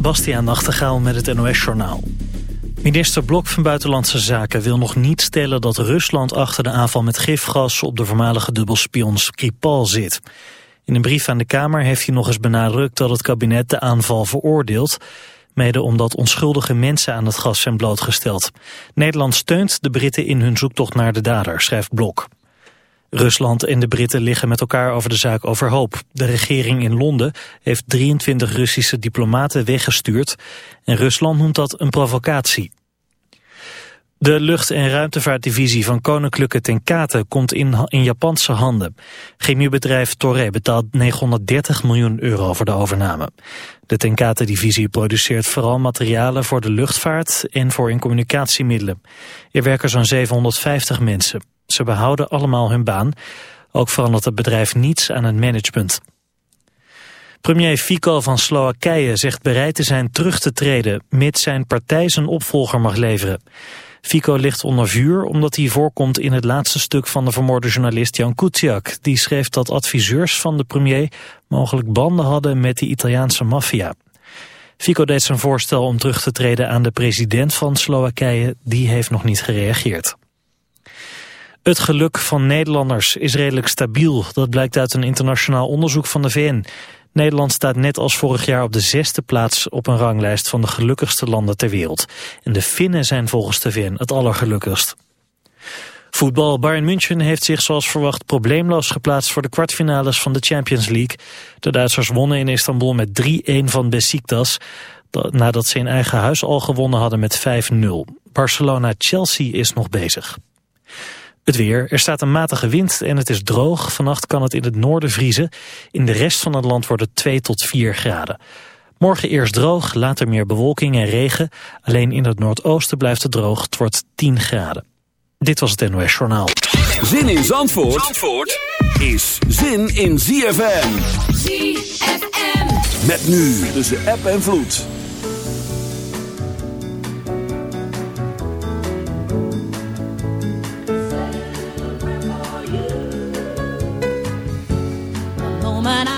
Bastiaan Nachtegaal met het NOS-journaal. Minister Blok van Buitenlandse Zaken wil nog niet stellen dat Rusland achter de aanval met gifgas op de voormalige dubbelspion Skripal zit. In een brief aan de Kamer heeft hij nog eens benadrukt dat het kabinet de aanval veroordeelt, mede omdat onschuldige mensen aan het gas zijn blootgesteld. Nederland steunt de Britten in hun zoektocht naar de dader, schrijft Blok. Rusland en de Britten liggen met elkaar over de zaak overhoop. De regering in Londen heeft 23 Russische diplomaten weggestuurd en Rusland noemt dat een provocatie. De lucht- en ruimtevaartdivisie van Koninklijke Tenkate komt in, in Japanse handen. Chemiebedrijf Toray betaalt 930 miljoen euro voor de overname. De Tenkate-divisie produceert vooral materialen voor de luchtvaart en voor in communicatiemiddelen. Er werken zo'n 750 mensen. Ze behouden allemaal hun baan. Ook verandert het bedrijf niets aan het management. Premier Fico van Slowakije zegt bereid te zijn terug te treden... mits zijn partij zijn opvolger mag leveren. Fico ligt onder vuur omdat hij voorkomt in het laatste stuk van de vermoorde journalist Jan Kuciak. Die schreef dat adviseurs van de premier mogelijk banden hadden met de Italiaanse maffia. Fico deed zijn voorstel om terug te treden aan de president van Slowakije. Die heeft nog niet gereageerd. Het geluk van Nederlanders is redelijk stabiel. Dat blijkt uit een internationaal onderzoek van de VN. Nederland staat net als vorig jaar op de zesde plaats op een ranglijst van de gelukkigste landen ter wereld. En de Finnen zijn volgens de VN het allergelukkigst. Voetbal Bayern München heeft zich zoals verwacht probleemloos geplaatst voor de kwartfinales van de Champions League. De Duitsers wonnen in Istanbul met 3-1 van Besiktas, nadat ze in eigen huis al gewonnen hadden met 5-0. Barcelona-Chelsea is nog bezig. Het weer. Er staat een matige wind en het is droog. Vannacht kan het in het noorden vriezen. In de rest van het land wordt het 2 tot 4 graden. Morgen eerst droog, later meer bewolking en regen. Alleen in het noordoosten blijft het droog. Het wordt 10 graden. Dit was het NOS Journaal. Zin in Zandvoort, Zandvoort is zin in ZFM. ZFM. Met nu tussen app en vloed. Moment I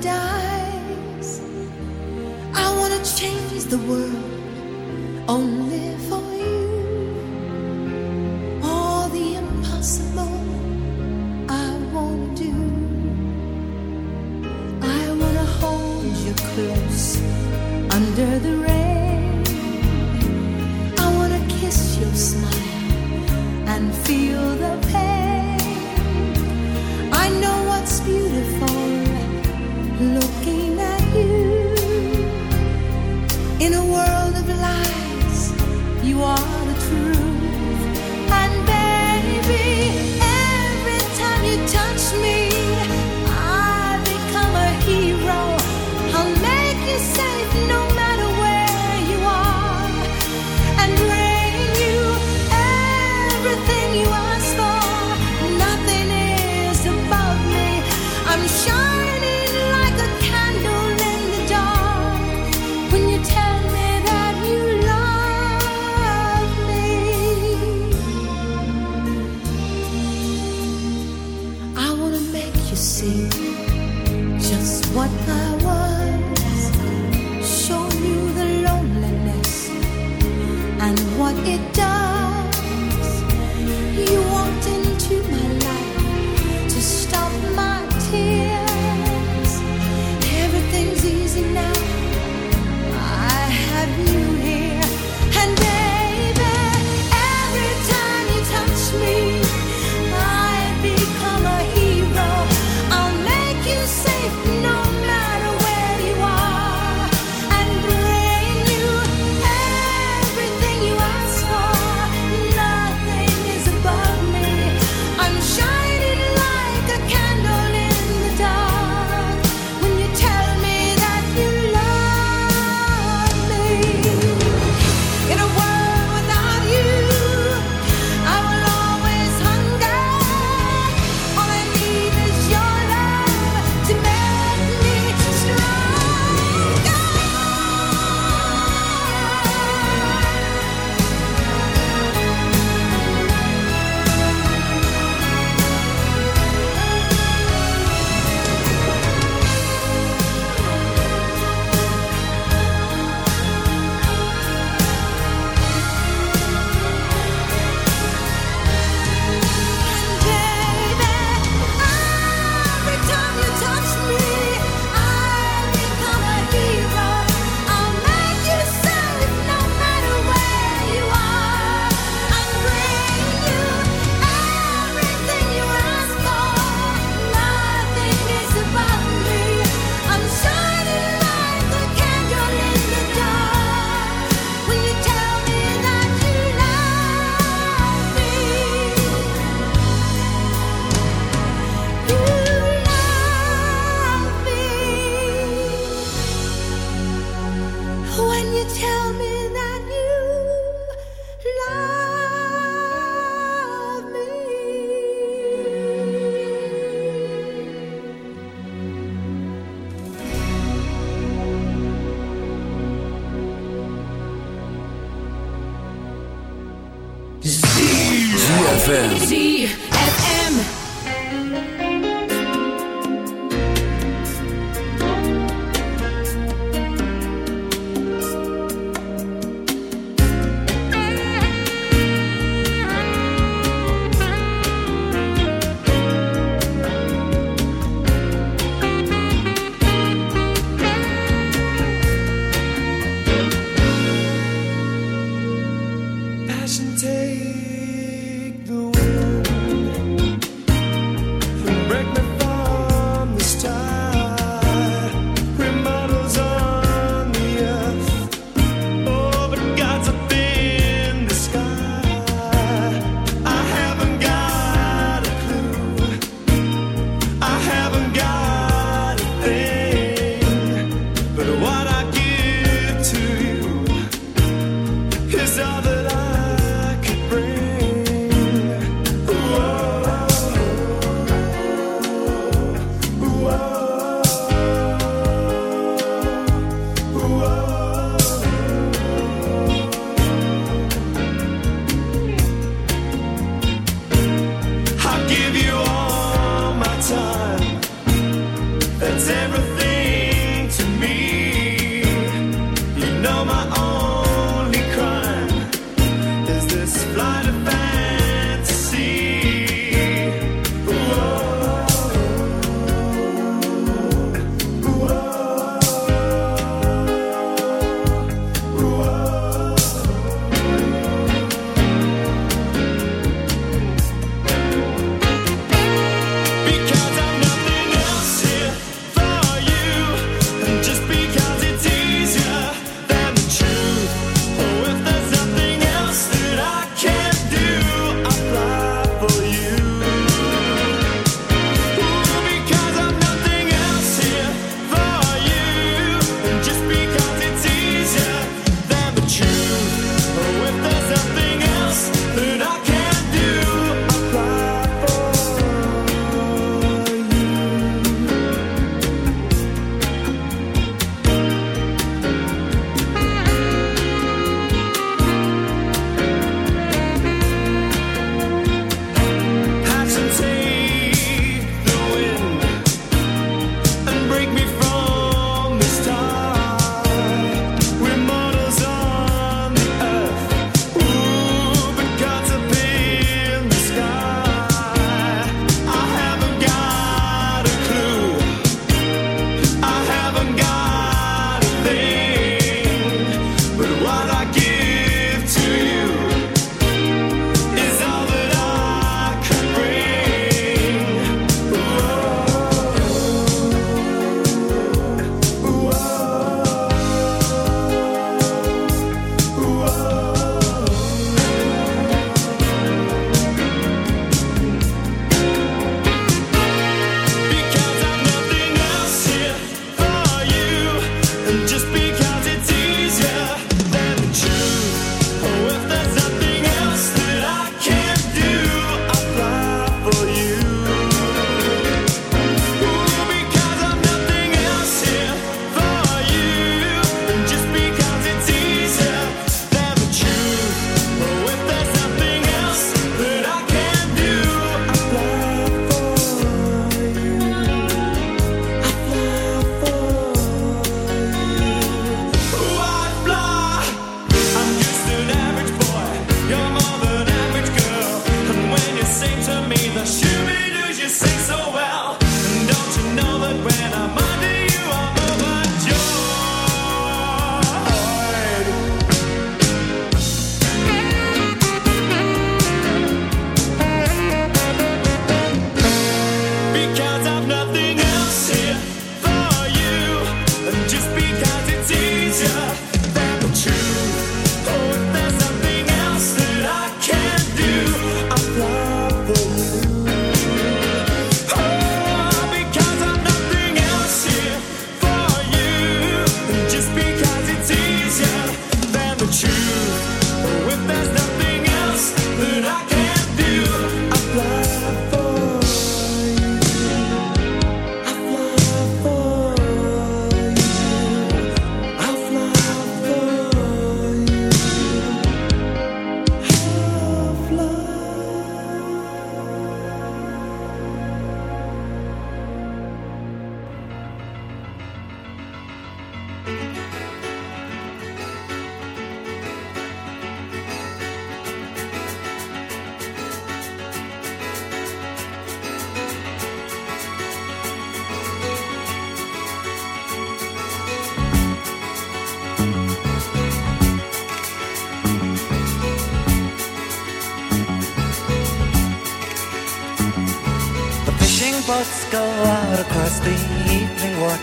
dies. I wanna change the world.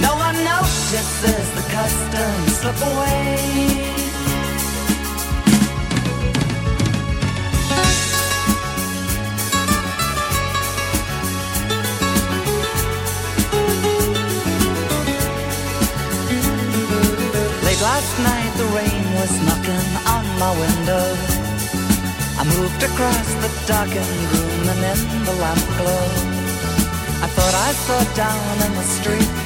No one notices the customs slip away. Late last night the rain was knocking on my window. I moved across the darkened room and in the lamp glow. I thought I saw down in the street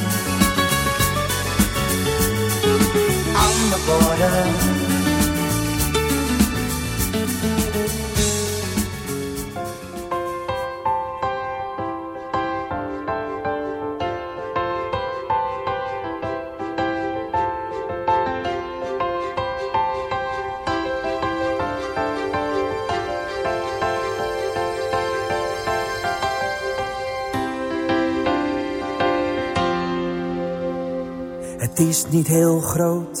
Het is niet heel groot,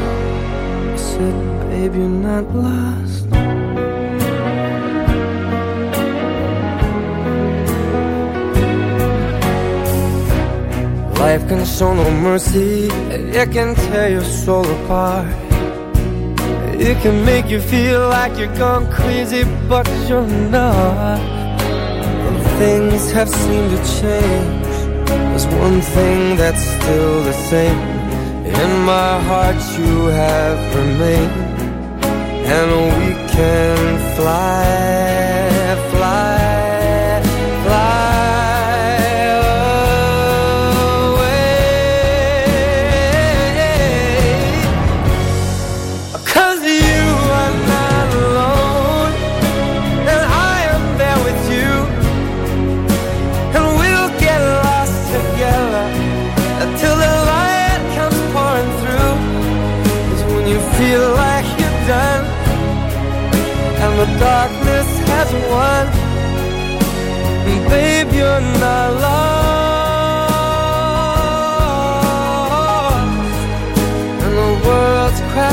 babe, you're not lost. Life can show no mercy, it can tear your soul apart. It can make you feel like you're gone crazy, but you're not. And things have seemed to change. There's one thing that's still the same. In my heart, you have remained. And we can fly, fly,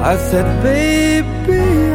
I said, baby,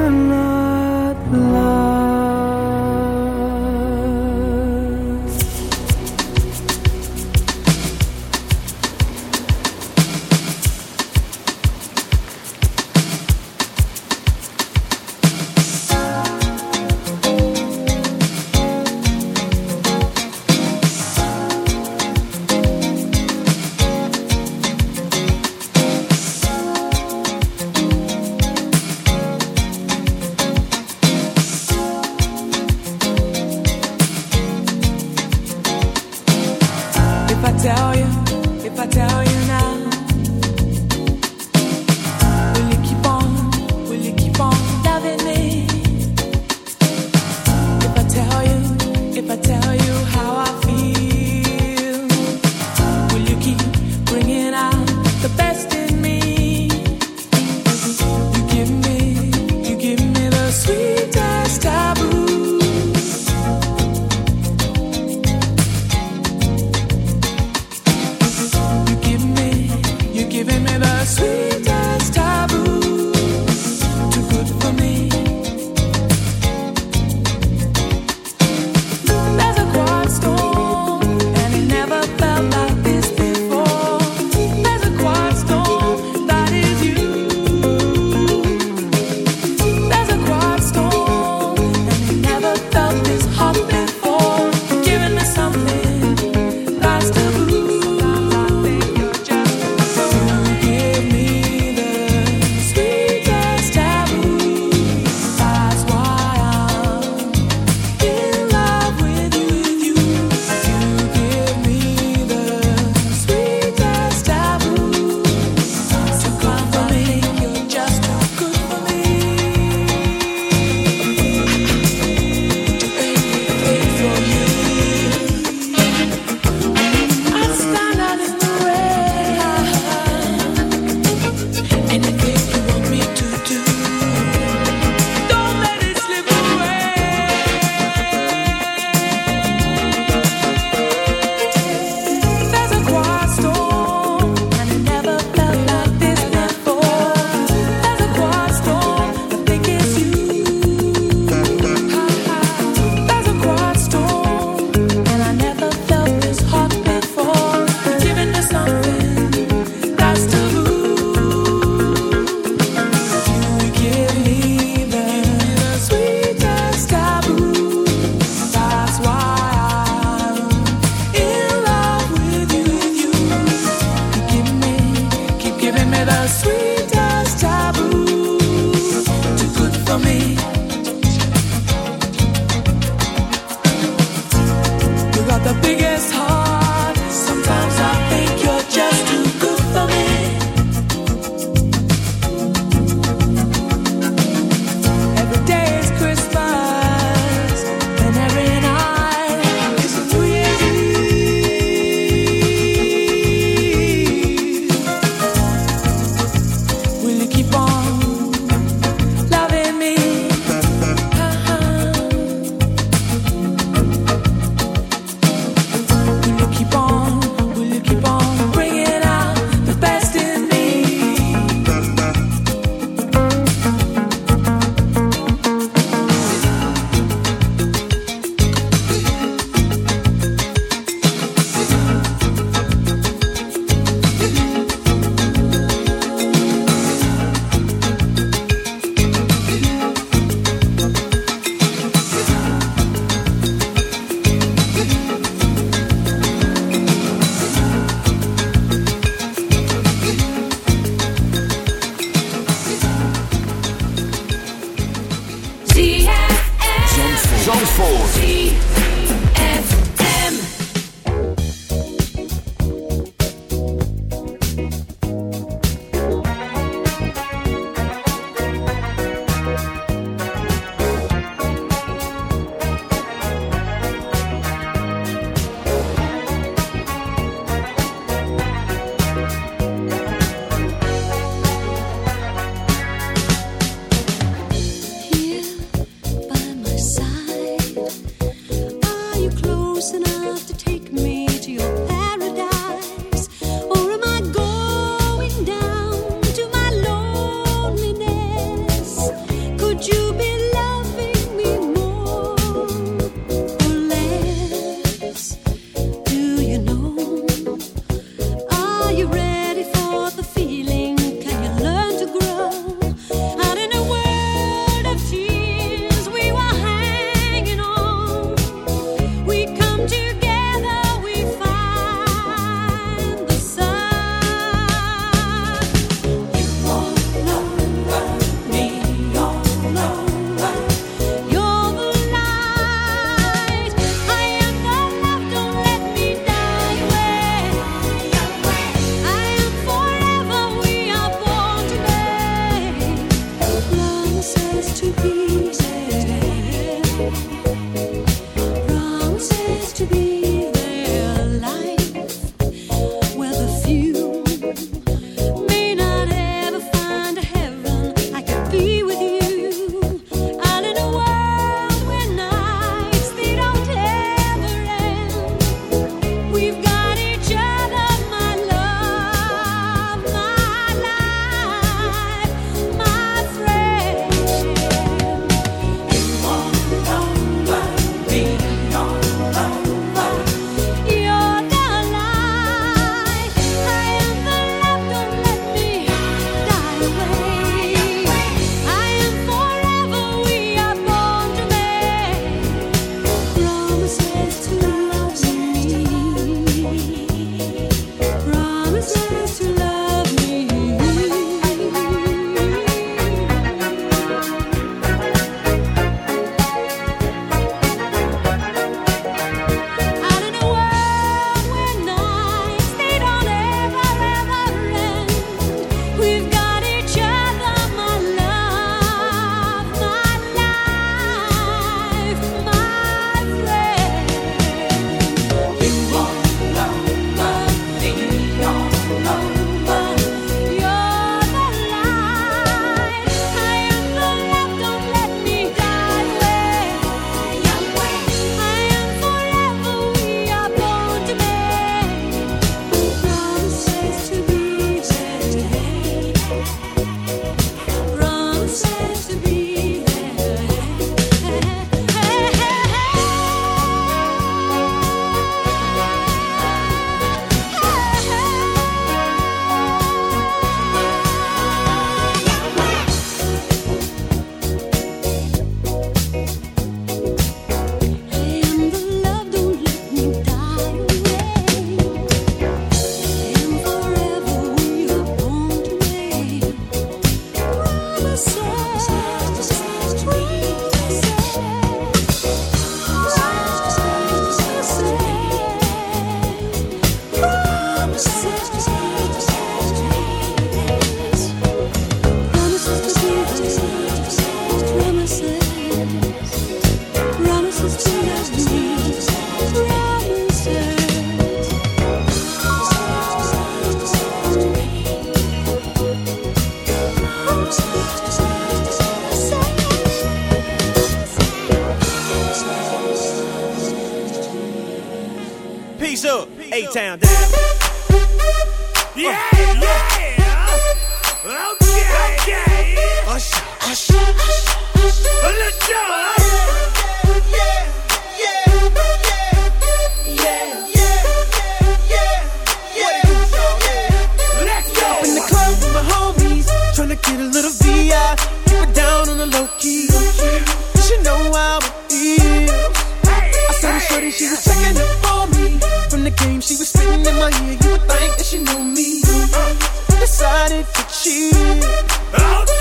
Decided to cheat.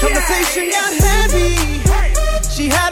Conversation got heavy. She had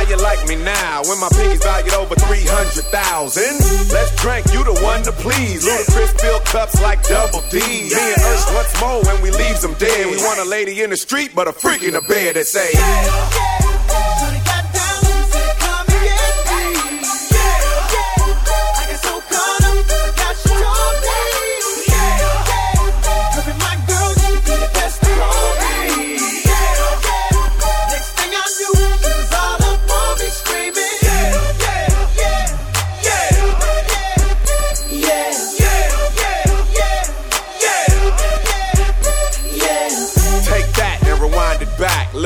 How you like me now when my pinky's valued over 300,000? Let's drink, you the one to please. Ludacris fill cups like double D. Me and Ursh what's more when we leaves them dead. We want a lady in the street, but a freak in the bed that say, Shawty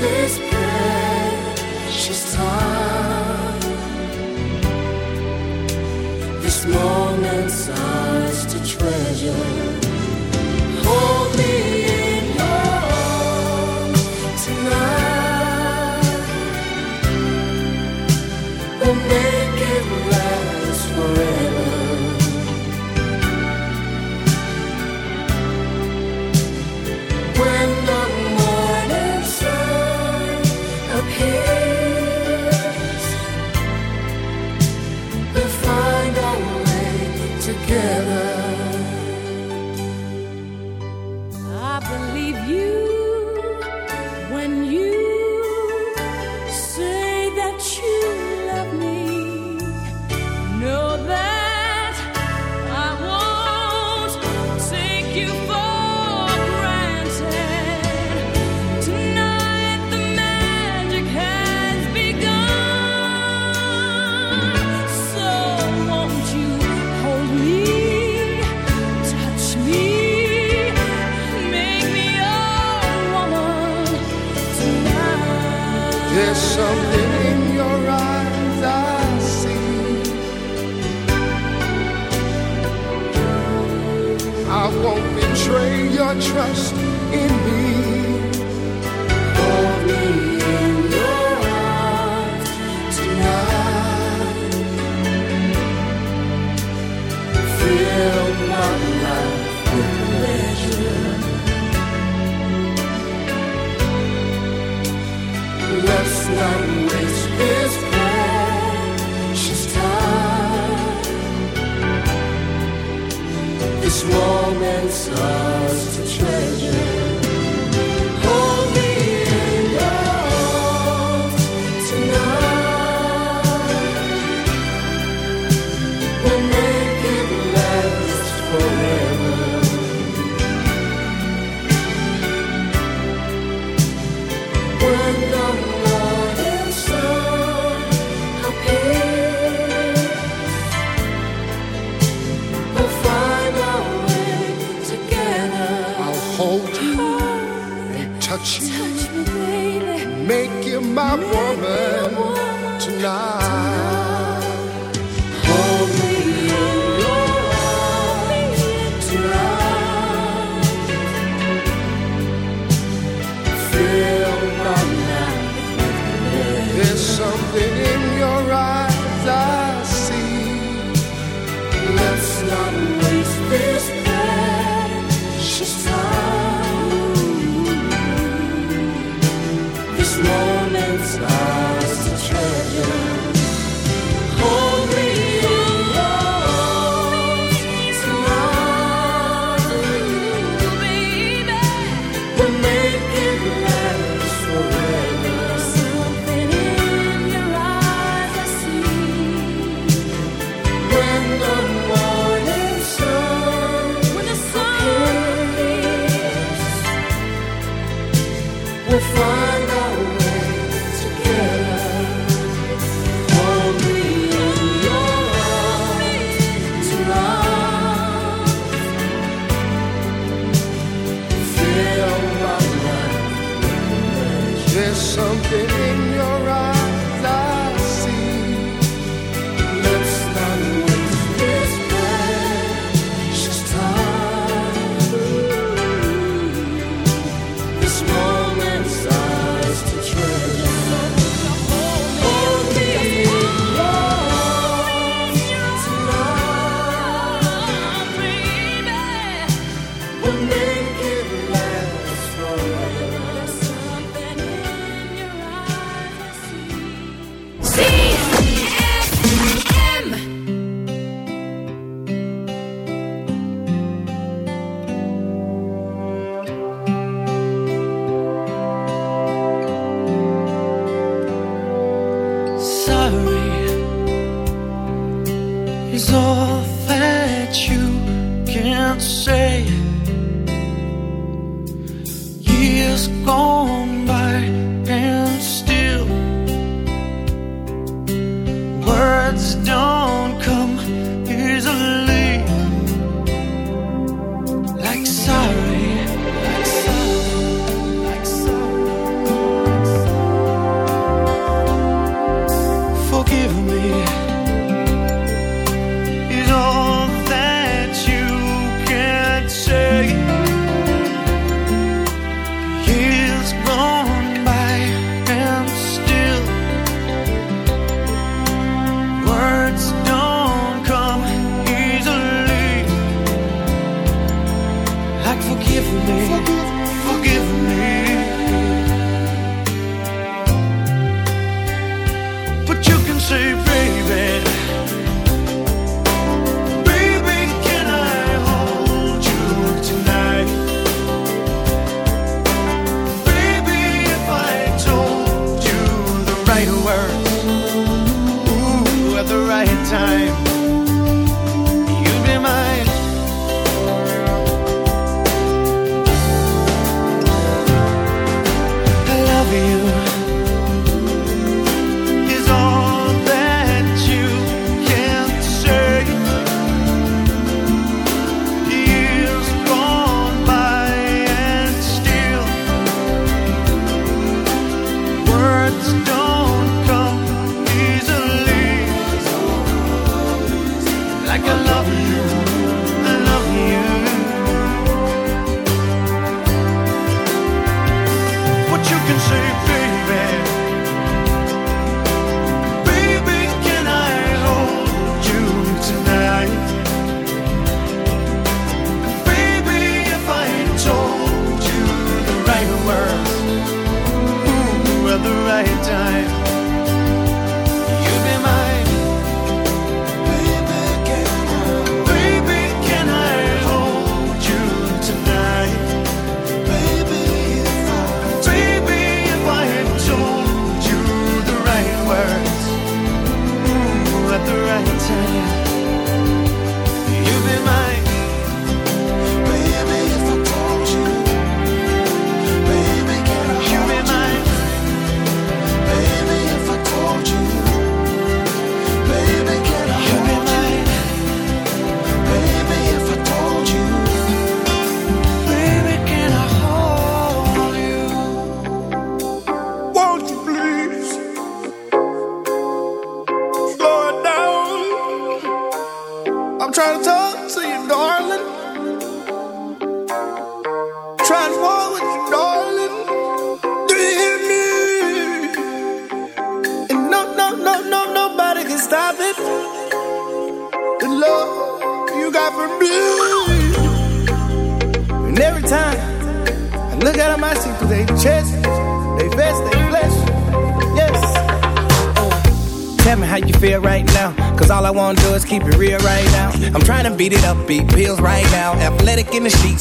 this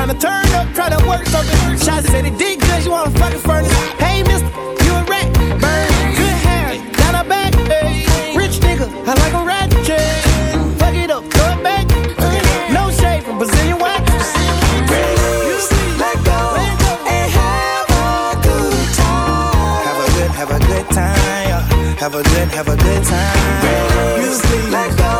Tryna turn up, tryna work something. Shots said he did good, you wanna fucking furnace. Hey, mister, you a rat. Burn, good hair, got a back. Hey. Rich nigga, I like a rat. Yeah. Fuck it up, throw it back. No shade from Brazilian wax. Let go and have a good time. Have a good, have a good time. Have a good, have a good time. You see, let go.